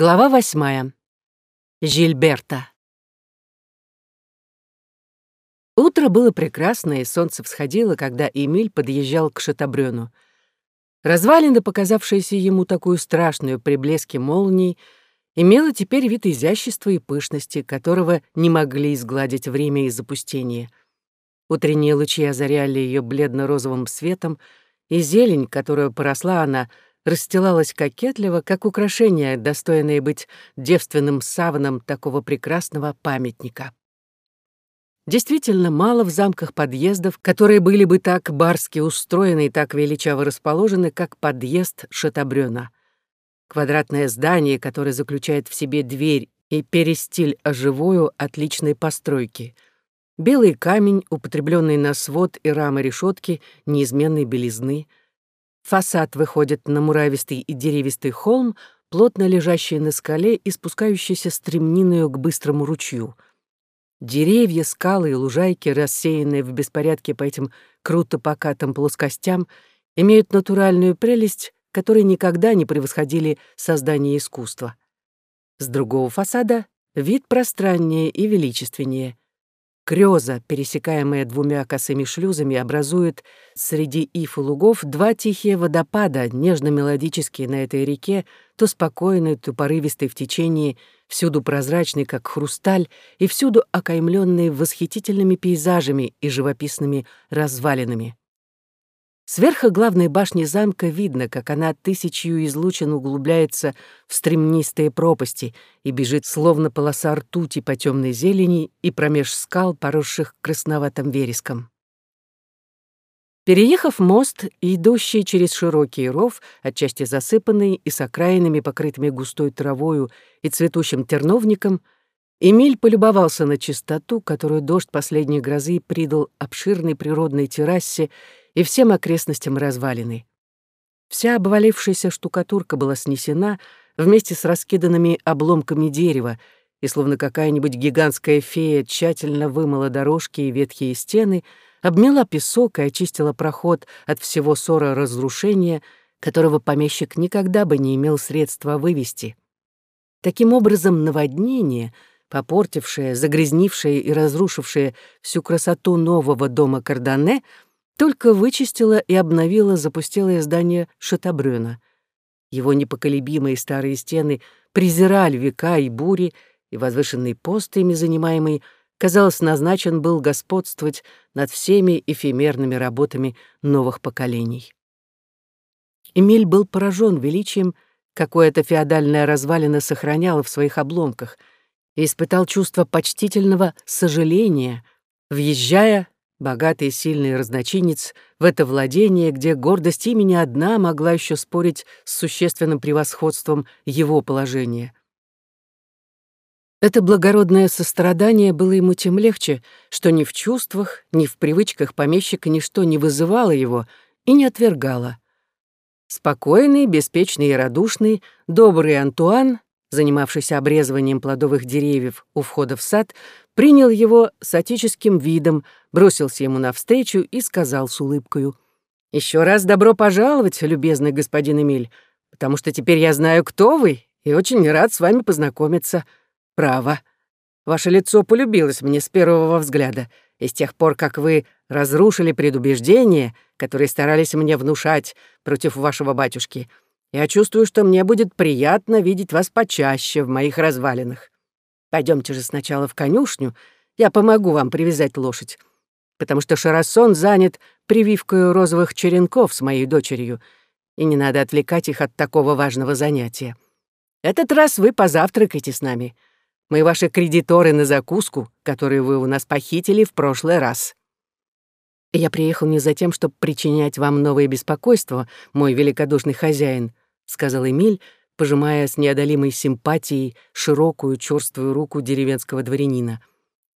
Глава восьмая. Жильберта. Утро было прекрасное, и солнце всходило, когда Эмиль подъезжал к Шатабрёну. Развалина, показавшаяся ему такую страшную при блеске молний, имела теперь вид изящества и пышности, которого не могли изгладить время и запустение. Утренние лучи озаряли ее бледно-розовым светом, и зелень, которую поросла она, — расстилалась кокетливо, как украшение, достойное быть девственным саваном такого прекрасного памятника. Действительно, мало в замках подъездов, которые были бы так барски устроены и так величаво расположены, как подъезд Шатабрёна. Квадратное здание, которое заключает в себе дверь и перестиль оживую отличной постройки. Белый камень, употребленный на свод и рамы решетки неизменной белизны — Фасад выходит на муравистый и деревистый холм, плотно лежащий на скале и спускающийся стремниною к быстрому ручью. Деревья, скалы и лужайки, рассеянные в беспорядке по этим круто покатым плоскостям, имеют натуральную прелесть, которой никогда не превосходили создание искусства. С другого фасада вид пространнее и величественнее. Крёза, пересекаемая двумя косыми шлюзами, образует среди ив и лугов два тихие водопада, нежно-мелодические на этой реке, то спокойный, то порывистый в течении, всюду прозрачный, как хрусталь, и всюду окаймленный восхитительными пейзажами и живописными развалинами. Сверху главной башни замка видно, как она тысячью излучин углубляется в стремнистые пропасти и бежит словно полоса ртути по темной зелени и промеж скал, поросших красноватым вереском. Переехав мост, идущий через широкий ров, отчасти засыпанный и с окраинами, покрытыми густой травою и цветущим терновником, Эмиль полюбовался на чистоту, которую дождь последней грозы придал обширной природной террасе и всем окрестностям развалины. Вся обвалившаяся штукатурка была снесена вместе с раскиданными обломками дерева, и словно какая-нибудь гигантская фея тщательно вымыла дорожки и ветхие стены, обмела песок и очистила проход от всего ссора разрушения, которого помещик никогда бы не имел средства вывести. Таким образом, наводнение, попортившее, загрязнившее и разрушившее всю красоту нового дома Кардане — только вычистила и обновила запустелое здание Шатабрёна. Его непоколебимые старые стены презирали века и бури, и возвышенный пост, ими занимаемый, казалось, назначен был господствовать над всеми эфемерными работами новых поколений. Эмиль был поражен величием, какое эта феодальная развалина сохраняла в своих обломках, и испытал чувство почтительного сожаления, въезжая богатый и сильный разночинец, в это владение, где гордость имени одна могла еще спорить с существенным превосходством его положения. Это благородное сострадание было ему тем легче, что ни в чувствах, ни в привычках помещика ничто не вызывало его и не отвергало. Спокойный, беспечный и радушный, добрый Антуан, занимавшийся обрезыванием плодовых деревьев у входа в сад, принял его с отеческим видом, бросился ему навстречу и сказал с улыбкою, «Еще раз добро пожаловать, любезный господин Эмиль, потому что теперь я знаю, кто вы, и очень рад с вами познакомиться. Право. Ваше лицо полюбилось мне с первого взгляда, и с тех пор, как вы разрушили предубеждения, которые старались мне внушать против вашего батюшки, я чувствую, что мне будет приятно видеть вас почаще в моих развалинах. Пойдемте же сначала в конюшню, я помогу вам привязать лошадь, потому что Шарасон занят прививкой розовых черенков с моей дочерью, и не надо отвлекать их от такого важного занятия. Этот раз вы позавтракайте с нами. Мы ваши кредиторы на закуску, которую вы у нас похитили в прошлый раз. Я приехал не за тем, чтобы причинять вам новые беспокойства, мой великодушный хозяин, сказал Эмиль, пожимая с неодолимой симпатией широкую черствую руку деревенского дворянина.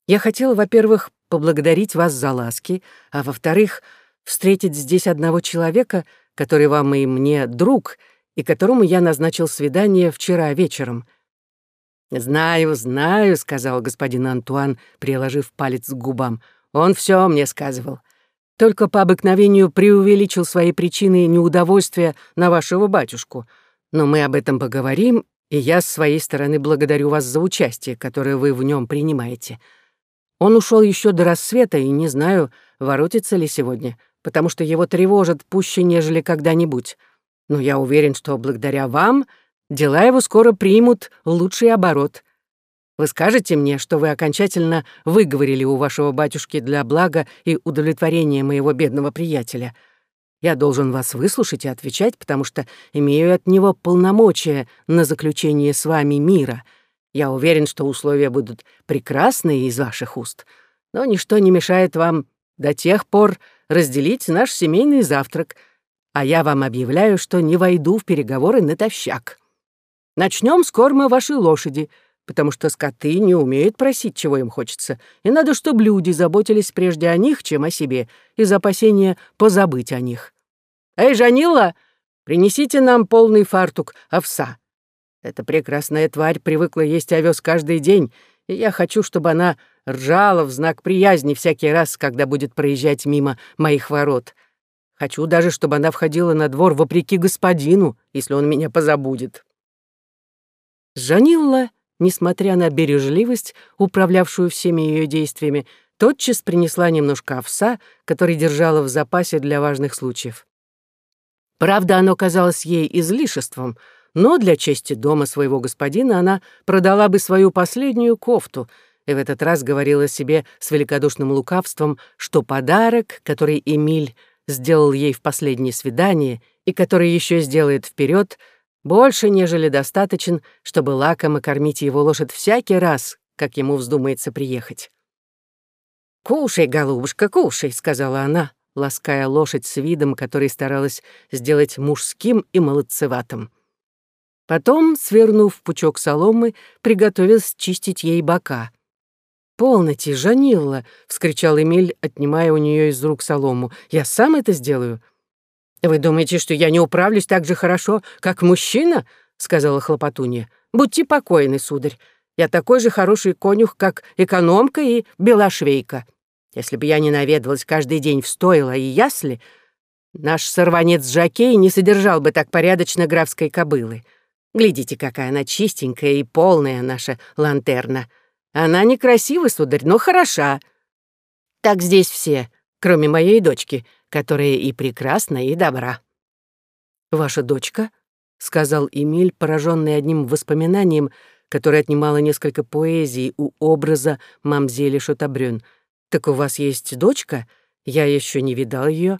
«Я хотел, во-первых, поблагодарить вас за ласки, а во-вторых, встретить здесь одного человека, который вам и мне друг, и которому я назначил свидание вчера вечером». «Знаю, знаю», — сказал господин Антуан, приложив палец к губам. «Он все мне сказывал. Только по обыкновению преувеличил свои причины неудовольствия на вашего батюшку. Но мы об этом поговорим, И я с своей стороны благодарю вас за участие, которое вы в нем принимаете. Он ушел еще до рассвета, и не знаю, воротится ли сегодня, потому что его тревожит пуще, нежели когда-нибудь. Но я уверен, что благодаря вам дела его скоро примут лучший оборот. Вы скажете мне, что вы окончательно выговорили у вашего батюшки для блага и удовлетворения моего бедного приятеля. Я должен вас выслушать и отвечать, потому что имею от него полномочия на заключение с вами мира. Я уверен, что условия будут прекрасные из ваших уст, но ничто не мешает вам до тех пор разделить наш семейный завтрак, а я вам объявляю, что не войду в переговоры натощак. Начнем с корма вашей лошади, потому что скоты не умеют просить, чего им хочется, и надо, чтобы люди заботились прежде о них, чем о себе, из опасения позабыть о них. Эй, Жанила, принесите нам полный фартук овса. Эта прекрасная тварь привыкла есть овес каждый день, и я хочу, чтобы она ржала в знак приязни всякий раз, когда будет проезжать мимо моих ворот. Хочу даже, чтобы она входила на двор вопреки господину, если он меня позабудет. Жанилла, несмотря на бережливость, управлявшую всеми ее действиями, тотчас принесла немножко овса, который держала в запасе для важных случаев. Правда, оно казалось ей излишеством, но для чести дома своего господина она продала бы свою последнюю кофту и в этот раз говорила себе с великодушным лукавством, что подарок, который Эмиль сделал ей в последнее свидание и который еще сделает вперед, больше, нежели достаточен, чтобы лакомо кормить его лошадь всякий раз, как ему вздумается приехать. «Кушай, голубушка, кушай», — сказала она, лаская лошадь с видом, который старалась сделать мужским и молодцеватым. Потом, свернув пучок соломы, приготовилась чистить ей бока. «Полноте, Жанилла!» — вскричал Эмиль, отнимая у нее из рук солому. «Я сам это сделаю. «Вы думаете, что я не управлюсь так же хорошо, как мужчина?» — сказала хлопотунья. «Будьте покойны, сударь. Я такой же хороший конюх, как экономка и белошвейка. Если бы я не наведывалась каждый день в стойло и ясли, наш сорванец Жакей не содержал бы так порядочно графской кобылы. Глядите, какая она чистенькая и полная наша лантерна. Она некрасива, сударь, но хороша. Так здесь все, кроме моей дочки, которая и прекрасна, и добра. «Ваша дочка?» — сказал Эмиль, пораженный одним воспоминанием, которое отнимало несколько поэзии у образа мамзели Шотабрюн. «Так у вас есть дочка? Я еще не видал ее.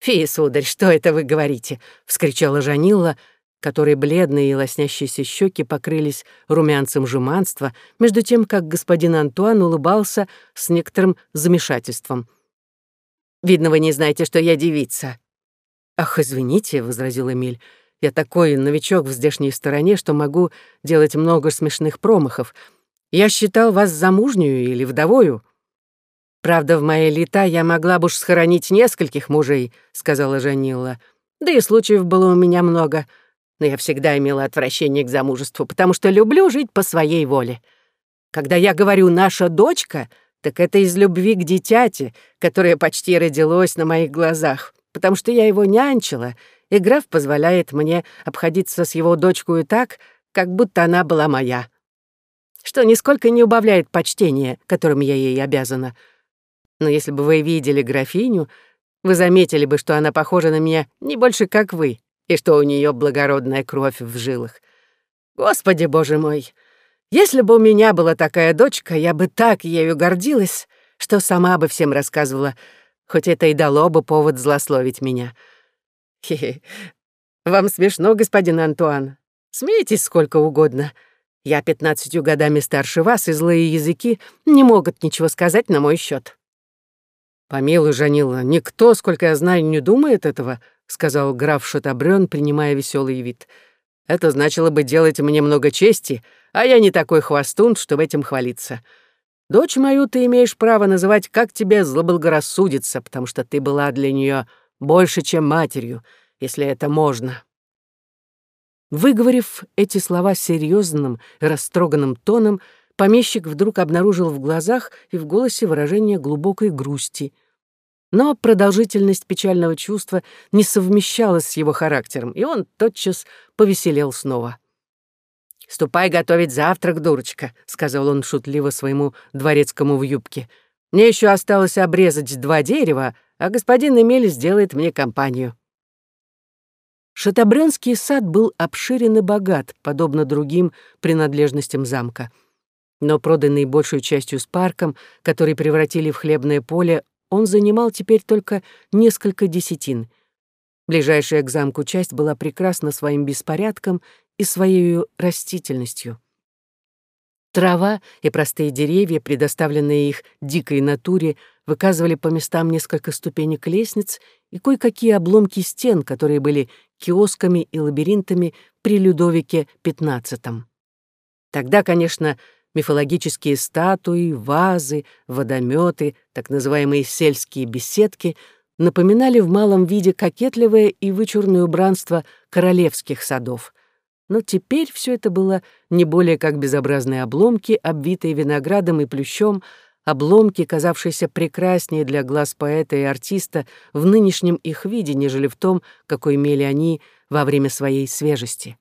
«Фи, сударь, что это вы говорите?» — вскричала Жанилла, которой бледные и лоснящиеся щеки покрылись румянцем жеманства, между тем, как господин Антуан улыбался с некоторым замешательством. Видно, вы не знаете, что я девица». «Ах, извините», — возразил Эмиль, — «я такой новичок в здешней стороне, что могу делать много смешных промахов. Я считал вас замужнюю или вдовою». «Правда, в мои лета я могла бы уж схоронить нескольких мужей», — сказала Жанилла. «Да и случаев было у меня много, но я всегда имела отвращение к замужеству, потому что люблю жить по своей воле. Когда я говорю «наша дочка», так это из любви к дитяти, которое почти родилось на моих глазах, потому что я его нянчила, и граф позволяет мне обходиться с его дочкой так, как будто она была моя. Что нисколько не убавляет почтения, которым я ей обязана. Но если бы вы видели графиню, вы заметили бы, что она похожа на меня не больше, как вы, и что у нее благородная кровь в жилах. Господи, боже мой! Если бы у меня была такая дочка, я бы так ею гордилась, что сама бы всем рассказывала, хоть это и дало бы повод злословить меня. Хе-хе. Вам смешно, господин Антуан. Смейтесь сколько угодно. Я пятнадцатью годами старше вас, и злые языки не могут ничего сказать на мой счет. «Помилуй, Жанила, никто, сколько я знаю, не думает этого», — сказал граф Шатабрён, принимая веселый вид. «Это значило бы делать мне много чести, а я не такой хвостун, чтобы этим хвалиться. Дочь мою ты имеешь право называть, как тебе злоблагорассудится, потому что ты была для нее больше, чем матерью, если это можно». Выговорив эти слова серьезным, растроганным тоном, помещик вдруг обнаружил в глазах и в голосе выражение глубокой грусти. Но продолжительность печального чувства не совмещалась с его характером, и он тотчас повеселел снова. «Ступай готовить завтрак, дурочка», — сказал он шутливо своему дворецкому в юбке. «Мне еще осталось обрезать два дерева, а господин Эмиль сделает мне компанию». Шатабрёнский сад был обширен и богат, подобно другим принадлежностям замка. Но проданный большую частью с парком, который превратили в хлебное поле, он занимал теперь только несколько десятин. Ближайшая к замку часть была прекрасна своим беспорядком и своей растительностью. Трава и простые деревья, предоставленные их дикой натуре, выказывали по местам несколько ступенек лестниц и кое-какие обломки стен, которые были киосками и лабиринтами при Людовике XV. Тогда, конечно, мифологические статуи, вазы, водометы, так называемые сельские беседки напоминали в малом виде кокетливое и вычурное убранство королевских садов. Но теперь все это было не более как безобразные обломки, обвитые виноградом и плющом, обломки, казавшиеся прекраснее для глаз поэта и артиста в нынешнем их виде, нежели в том, какой имели они во время своей свежести.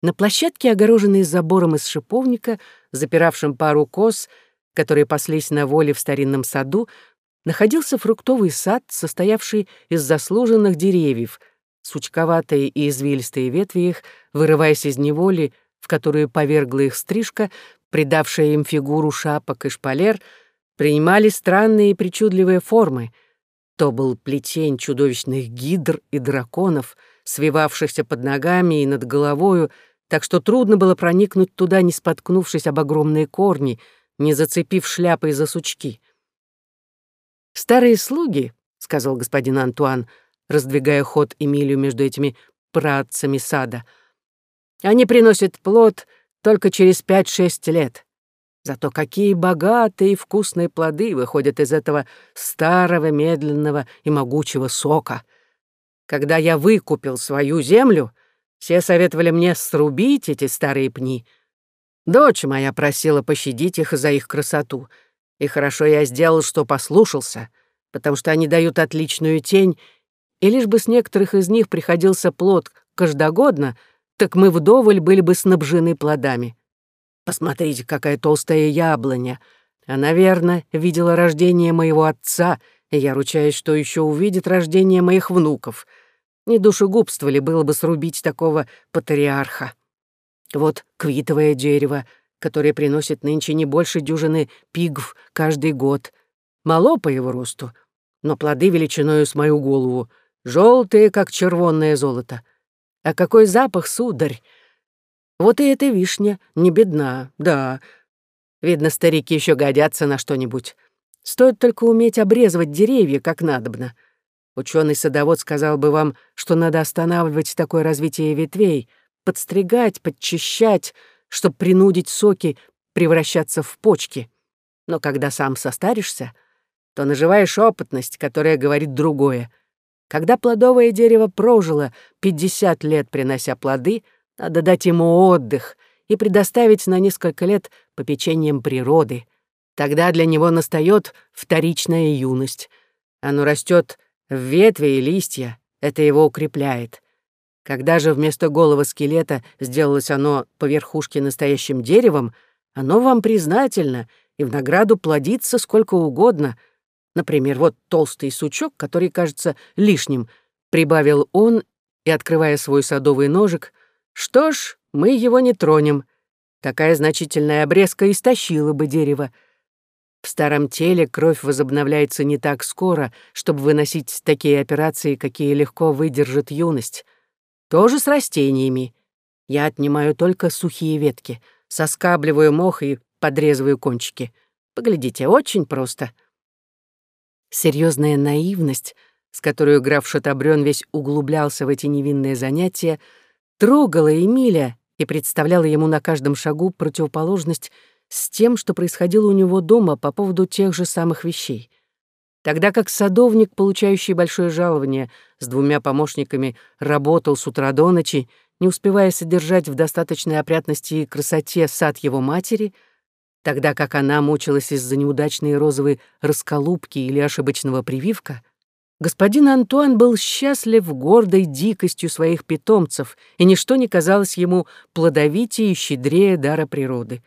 На площадке, огороженной забором из шиповника, запиравшим пару коз, которые паслись на воле в старинном саду, находился фруктовый сад, состоявший из заслуженных деревьев, сучковатые и извилистые ветви их, вырываясь из неволи, в которую повергла их стрижка, придавшая им фигуру шапок и шпалер, принимали странные и причудливые формы. То был плетень чудовищных гидр и драконов, свивавшихся под ногами и над головою, так что трудно было проникнуть туда, не споткнувшись об огромные корни, не зацепив шляпой за сучки. «Старые слуги», — сказал господин Антуан, раздвигая ход Эмилию между этими працами сада, «они приносят плод только через пять-шесть лет. Зато какие богатые и вкусные плоды выходят из этого старого, медленного и могучего сока. Когда я выкупил свою землю, все советовали мне срубить эти старые пни. Дочь моя просила пощадить их за их красоту. И хорошо я сделал, что послушался, потому что они дают отличную тень, и лишь бы с некоторых из них приходился плод каждогодно, так мы вдоволь были бы снабжены плодами. Посмотрите, какая толстая яблоня. Она, верно, видела рождение моего отца, и я ручаюсь, что еще увидит рождение моих внуков — не душегубство ли было бы срубить такого патриарха? Вот квитовое дерево, которое приносит нынче не больше дюжины пигв каждый год. Мало по его росту, но плоды величиною с мою голову, желтые, как червонное золото. А какой запах, сударь! Вот и эта вишня не бедна, да. Видно, старики еще годятся на что-нибудь. Стоит только уметь обрезывать деревья, как надобно. Ученый садовод сказал бы вам, что надо останавливать такое развитие ветвей, подстригать, подчищать, чтобы принудить соки превращаться в почки. Но когда сам состаришься, то наживаешь опытность, которая говорит другое. Когда плодовое дерево прожило 50 лет, принося плоды, надо дать ему отдых и предоставить на несколько лет попечением природы. Тогда для него настает вторичная юность. Оно растет в ветви и листья. Это его укрепляет. Когда же вместо голого скелета сделалось оно по верхушке настоящим деревом, оно вам признательно и в награду плодится сколько угодно. Например, вот толстый сучок, который кажется лишним, прибавил он и, открывая свой садовый ножик, что ж, мы его не тронем. Такая значительная обрезка истощила бы дерево, в старом теле кровь возобновляется не так скоро, чтобы выносить такие операции, какие легко выдержит юность. То же с растениями. Я отнимаю только сухие ветки, соскабливаю мох и подрезываю кончики. Поглядите, очень просто. Серьезная наивность, с которой граф Шатабрён весь углублялся в эти невинные занятия, трогала Эмиля и представляла ему на каждом шагу противоположность с тем, что происходило у него дома по поводу тех же самых вещей. Тогда как садовник, получающий большое жалование, с двумя помощниками работал с утра до ночи, не успевая содержать в достаточной опрятности и красоте сад его матери, тогда как она мучилась из-за неудачной розовой расколупки или ошибочного прививка, Господин Антуан был счастлив гордой дикостью своих питомцев, и ничто не казалось ему плодовитее и щедрее дара природы.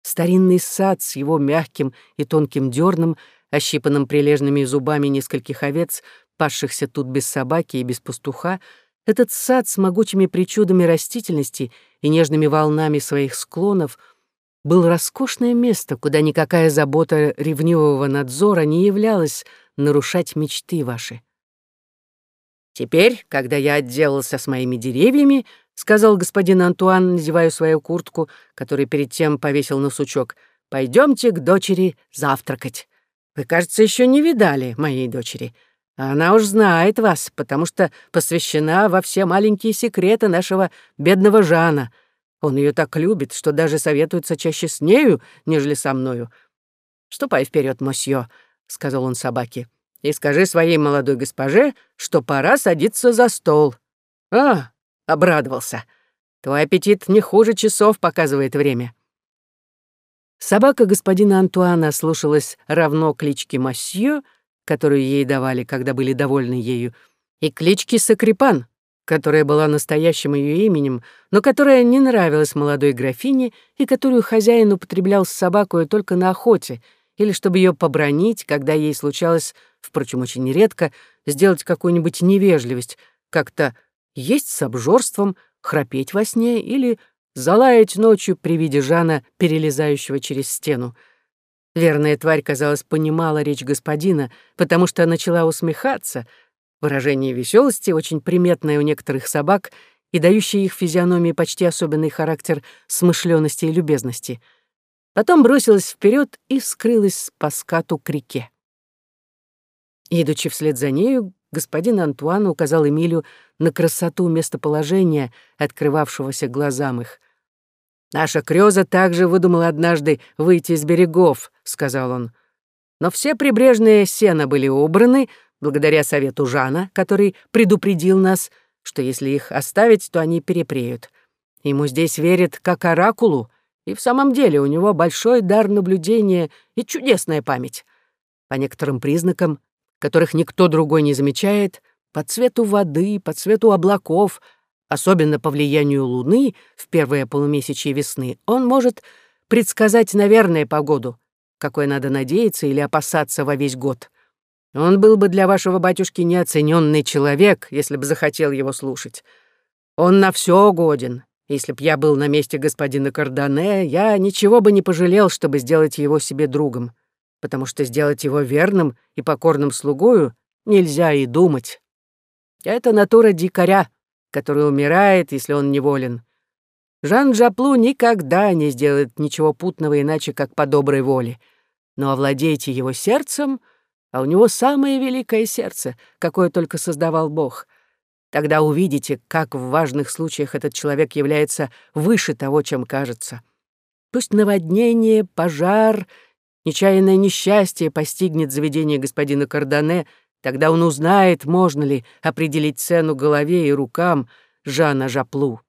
Старинный сад с его мягким и тонким дерном, ощипанным прилежными зубами нескольких овец, пасшихся тут без собаки и без пастуха, этот сад с могучими причудами растительности и нежными волнами своих склонов был роскошное место, куда никакая забота ревнивого надзора не являлась нарушать мечты ваши. «Теперь, когда я отделался с моими деревьями, — сказал господин Антуан, надевая свою куртку, который перед тем повесил на сучок, — пойдемте к дочери завтракать. Вы, кажется, еще не видали моей дочери. Она уж знает вас, потому что посвящена во все маленькие секреты нашего бедного Жана. Он ее так любит, что даже советуется чаще с нею, нежели со мною. Ступай вперед, мосье, сказал он собаке, и скажи своей молодой госпоже, что пора садиться за стол. А, обрадовался. Твой аппетит не хуже часов показывает время. Собака господина Антуана слушалась равно кличке Мосье, которую ей давали, когда были довольны ею, и клички Сакрипан, которая была настоящим ее именем, но которая не нравилась молодой графине и которую хозяин употреблял с собакой только на охоте или чтобы ее побронить, когда ей случалось, впрочем, очень редко, сделать какую-нибудь невежливость, как-то есть с обжорством, храпеть во сне или залаять ночью при виде Жана, перелезающего через стену — Верная тварь, казалось, понимала речь господина, потому что начала усмехаться. Выражение веселости, очень приметное у некоторых собак и дающее их физиономии почти особенный характер смышленности и любезности. Потом бросилась вперед и скрылась по скату к реке. Идучи вслед за нею, господин Антуан указал Эмилю на красоту местоположения, открывавшегося глазам их — «Наша Крёза также выдумала однажды выйти из берегов», — сказал он. «Но все прибрежные сена были убраны благодаря совету Жана, который предупредил нас, что если их оставить, то они перепреют. Ему здесь верят как оракулу, и в самом деле у него большой дар наблюдения и чудесная память. По некоторым признакам, которых никто другой не замечает, по цвету воды, по цвету облаков — особенно по влиянию Луны в первое полумесячье весны, он может предсказать, наверное, погоду, какой надо надеяться или опасаться во весь год. Он был бы для вашего батюшки неоцененный человек, если бы захотел его слушать. Он на все годен. Если б я был на месте господина Кардане, я ничего бы не пожалел, чтобы сделать его себе другом, потому что сделать его верным и покорным слугою нельзя и думать. Это натура дикаря, который умирает, если он неволен. Жан Джаплу никогда не сделает ничего путного иначе, как по доброй воле. Но овладейте его сердцем, а у него самое великое сердце, какое только создавал Бог. Тогда увидите, как в важных случаях этот человек является выше того, чем кажется. Пусть наводнение, пожар, нечаянное несчастье постигнет заведение господина Кардане — Тогда он узнает, можно ли определить цену голове и рукам Жана Жаплу.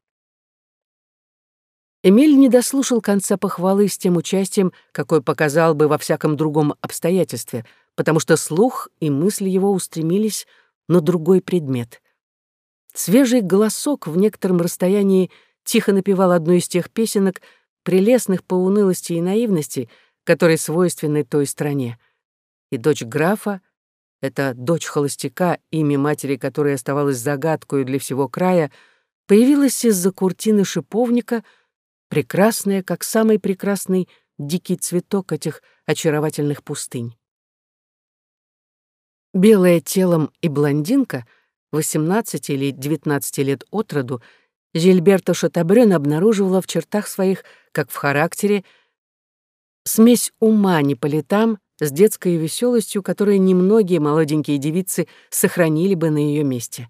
Эмиль не дослушал конца похвалы с тем участием, какой показал бы во всяком другом обстоятельстве, потому что слух и мысли его устремились на другой предмет. Свежий голосок в некотором расстоянии тихо напевал одну из тех песенок, прелестных по унылости и наивности, которые свойственны той стране. И дочь графа, эта дочь холостяка, имя матери которой оставалось загадкой для всего края, появилась из-за куртины шиповника, прекрасная, как самый прекрасный дикий цветок этих очаровательных пустынь. Белая телом и блондинка, 18 или 19 лет от роду, Жильберта Шатабрён обнаруживала в чертах своих, как в характере, смесь ума не по летам с детской веселостью, которую немногие молоденькие девицы сохранили бы на ее месте.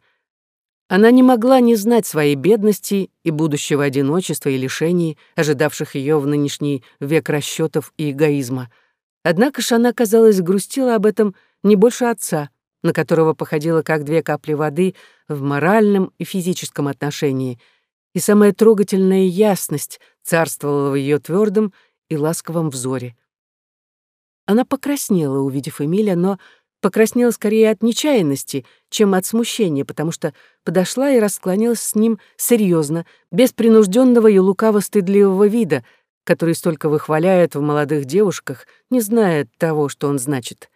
Она не могла не знать своей бедности и будущего одиночества и лишений, ожидавших ее в нынешний век расчетов и эгоизма. Однако ж она, казалось, грустила об этом не больше отца, на которого походила как две капли воды в моральном и физическом отношении, и самая трогательная ясность царствовала в ее твердом и ласковом взоре. Она покраснела, увидев Эмиля, но покраснела скорее от нечаянности, чем от смущения, потому что подошла и расклонилась с ним серьезно, без принужденного и лукаво-стыдливого вида, который столько выхваляет в молодых девушках, не зная того, что он значит.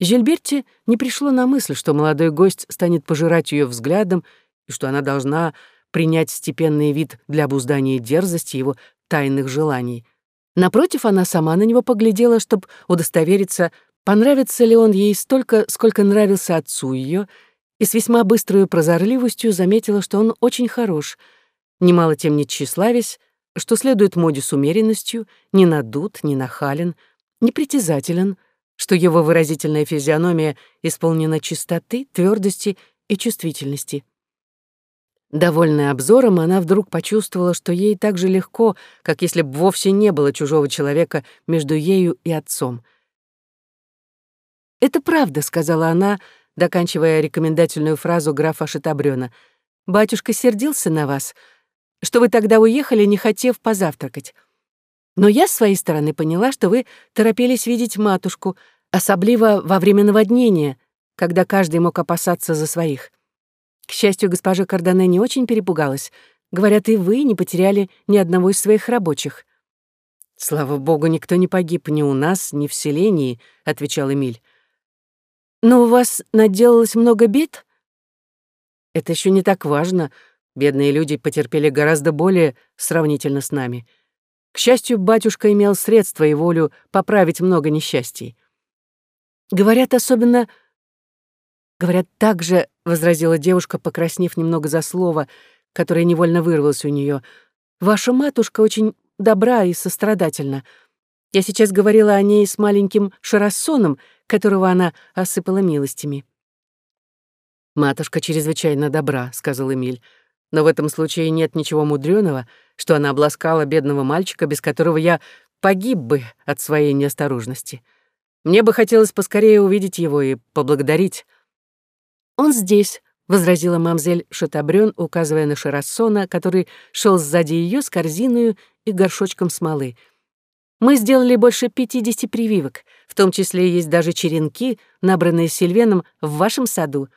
Жильберте не пришло на мысль, что молодой гость станет пожирать ее взглядом и что она должна принять степенный вид для обуздания дерзости его тайных желаний. Напротив, она сама на него поглядела, чтобы удостовериться, понравится ли он ей столько, сколько нравился отцу ее, и с весьма быстрой прозорливостью заметила, что он очень хорош, немало тем не тщеславясь, что следует моде с умеренностью, не надут, не нахален, не притязателен, что его выразительная физиономия исполнена чистоты, твердости и чувствительности. Довольная обзором, она вдруг почувствовала, что ей так же легко, как если бы вовсе не было чужого человека между ею и отцом — «Это правда», — сказала она, доканчивая рекомендательную фразу графа Шатабрёна. «Батюшка сердился на вас, что вы тогда уехали, не хотев позавтракать. Но я с своей стороны поняла, что вы торопились видеть матушку, особливо во время наводнения, когда каждый мог опасаться за своих. К счастью, госпожа Кардане не очень перепугалась. Говорят, и вы не потеряли ни одного из своих рабочих. «Слава богу, никто не погиб ни у нас, ни в селении», — отвечал Эмиль. Но у вас наделалось много бед? Это еще не так важно. Бедные люди потерпели гораздо более сравнительно с нами. К счастью, батюшка имел средства и волю поправить много несчастий. Говорят, особенно... Говорят, так же, — возразила девушка, покраснев немного за слово, которое невольно вырвалось у нее. Ваша матушка очень добра и сострадательна. Я сейчас говорила о ней с маленьким Шарассоном, которого она осыпала милостями. «Матушка чрезвычайно добра», — сказал Эмиль. «Но в этом случае нет ничего мудрёного, что она обласкала бедного мальчика, без которого я погиб бы от своей неосторожности. Мне бы хотелось поскорее увидеть его и поблагодарить». «Он здесь», — возразила мамзель Шатабрён, указывая на Шарассона, который шел сзади ее с корзиной и горшочком смолы — мы сделали больше 50 прививок, в том числе есть даже черенки, набранные Сильвеном в вашем саду.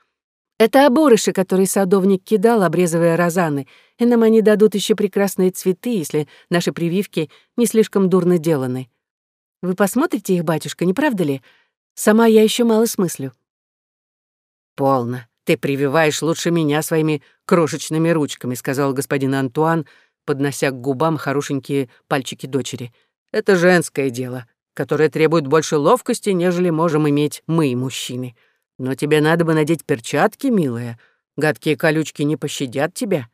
Это оборыши, которые садовник кидал, обрезывая розаны, и нам они дадут еще прекрасные цветы, если наши прививки не слишком дурно деланы. Вы посмотрите их, батюшка, не правда ли? Сама я еще мало смыслю. Полно. Ты прививаешь лучше меня своими крошечными ручками, сказал господин Антуан, поднося к губам хорошенькие пальчики дочери. Это женское дело, которое требует больше ловкости, нежели можем иметь мы, мужчины. Но тебе надо бы надеть перчатки, милая. Гадкие колючки не пощадят тебя».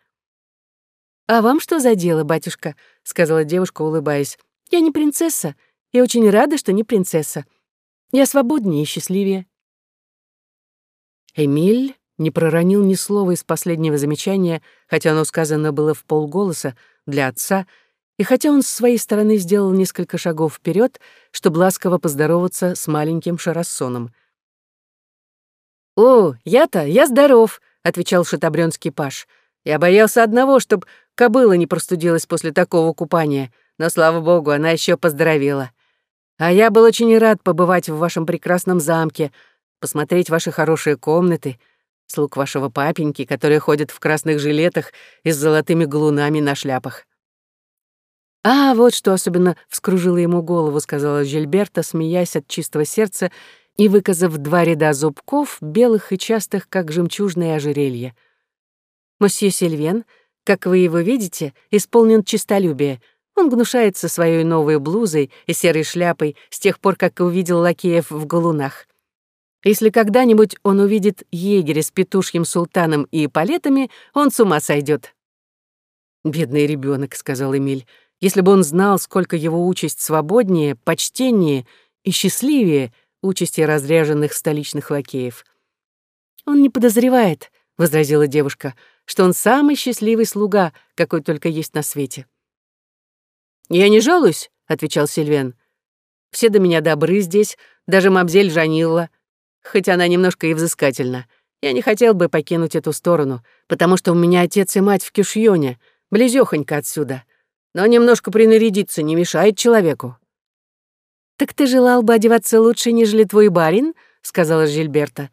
«А вам что за дело, батюшка?» — сказала девушка, улыбаясь. «Я не принцесса, и очень рада, что не принцесса. Я свободнее и счастливее». Эмиль не проронил ни слова из последнего замечания, хотя оно сказано было в полголоса для отца — и хотя он с своей стороны сделал несколько шагов вперед, чтобы ласково поздороваться с маленьким Шарассоном. «О, я-то, я здоров», — отвечал шатабрёнский паш. «Я боялся одного, чтобы кобыла не простудилась после такого купания, но, слава богу, она еще поздоровела. А я был очень рад побывать в вашем прекрасном замке, посмотреть ваши хорошие комнаты, слуг вашего папеньки, которые ходят в красных жилетах и с золотыми галунами на шляпах. «А, вот что особенно вскружило ему голову», — сказала Жильберта, смеясь от чистого сердца и выказав два ряда зубков, белых и частых, как жемчужное ожерелье. «Мосье Сильвен, как вы его видите, исполнен честолюбия. Он гнушается своей новой блузой и серой шляпой с тех пор, как увидел лакеев в галунах. Если когда-нибудь он увидит егеря с петушьим султаном и палетами, он с ума сойдет. «Бедный ребенок, сказал Эмиль. Если бы он знал, сколько его участь свободнее, почтеннее и счастливее участи разряженных столичных лакеев. «Он не подозревает», — возразила девушка, «что он самый счастливый слуга, какой только есть на свете». «Я не жалуюсь», — отвечал Сильвен. «Все до меня добры здесь, даже мамзель Жанилла, хоть она немножко и взыскательна. Я не хотел бы покинуть эту сторону, потому что у меня отец и мать в Кюшьоне, близёхонько отсюда но немножко принарядиться не мешает человеку». «Так ты желал бы одеваться лучше, нежели твой барин?» — сказала Жильберта.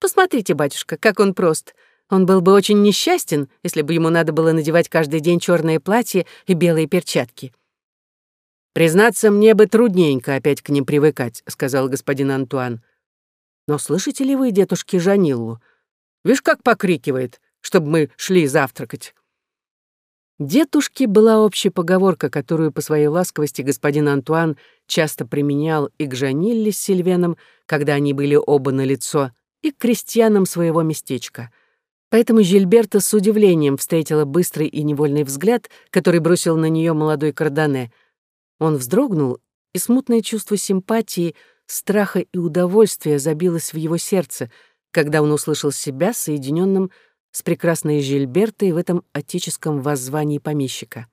«Посмотрите, батюшка, как он прост. Он был бы очень несчастен, если бы ему надо было надевать каждый день черное платье и белые перчатки». «Признаться, мне бы трудненько опять к ним привыкать», — сказал господин Антуан. «Но слышите ли вы, дедушки, Жаниллу? Видишь, как покрикивает, чтобы мы шли завтракать». Дедушки была общая поговорка, которую по своей ласковости господин Антуан часто применял и к Жанилле с Сильвеном, когда они были оба на лицо, и к крестьянам своего местечка. Поэтому Жильберта с удивлением встретила быстрый и невольный взгляд, который бросил на нее молодой Кардане. Он вздрогнул, и смутное чувство симпатии, страха и удовольствия забилось в его сердце, когда он услышал себя соединенным с прекрасной Жильбертой в этом отеческом воззвании помещика.